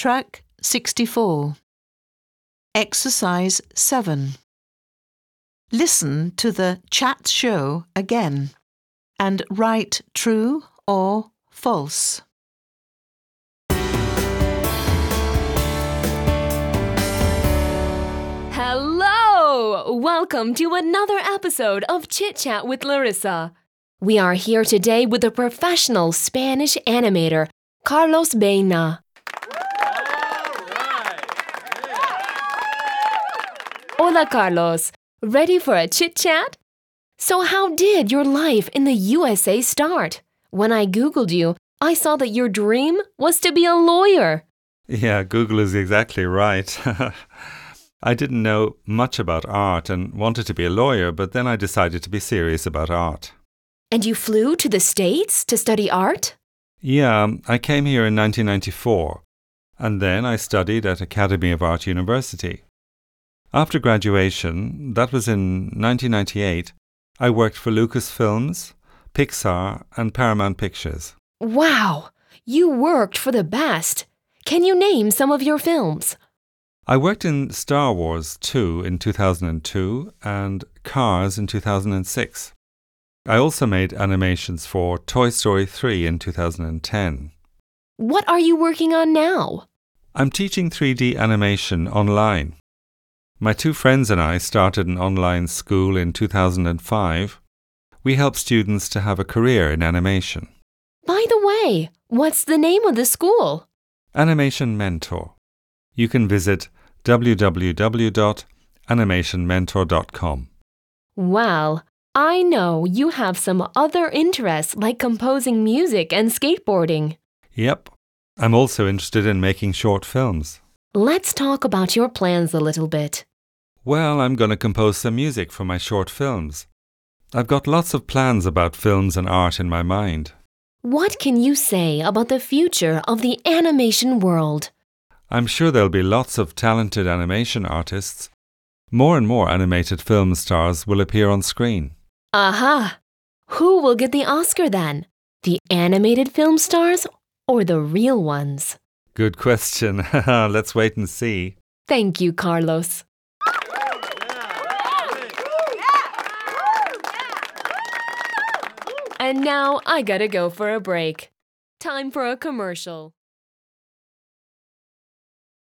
Track 64. Exercise 7. Listen to the chat show again and write true or false. Hello! Welcome to another episode of Chit Chat with Larissa. We are here today with a professional Spanish animator, Carlos Baena. Hola, Carlos. Ready for a chit chat? So, how did your life in the USA start? When I Googled you, I saw that your dream was to be a lawyer. Yeah, Google is exactly right. I didn't know much about art and wanted to be a lawyer, but then I decided to be serious about art. And you flew to the States to study art? Yeah, um, I came here in 1994, and then I studied at Academy of Art University. After graduation, that was in 1998, I worked for Lucasfilms, Pixar, and Paramount Pictures. Wow! You worked for the best. Can you name some of your films? I worked in Star Wars 2 in 2002 and Cars in 2006. I also made animations for Toy Story 3 in 2010. What are you working on now? I'm teaching 3D animation online. My two friends and I started an online school in 2005. We help students to have a career in animation. By the way, what's the name of the school? Animation Mentor. You can visit www.animationmentor.com. Well, I know you have some other interests like composing music and skateboarding. Yep. I'm also interested in making short films. Let's talk about your plans a little bit. Well, I'm going to compose some music for my short films. I've got lots of plans about films and art in my mind. What can you say about the future of the animation world? I'm sure there'll be lots of talented animation artists. More and more animated film stars will appear on screen. Aha! Who will get the Oscar then? The animated film stars or the real ones? Good question. Let's wait and see. Thank you, Carlos. And now I gotta go for a break. Time for a commercial.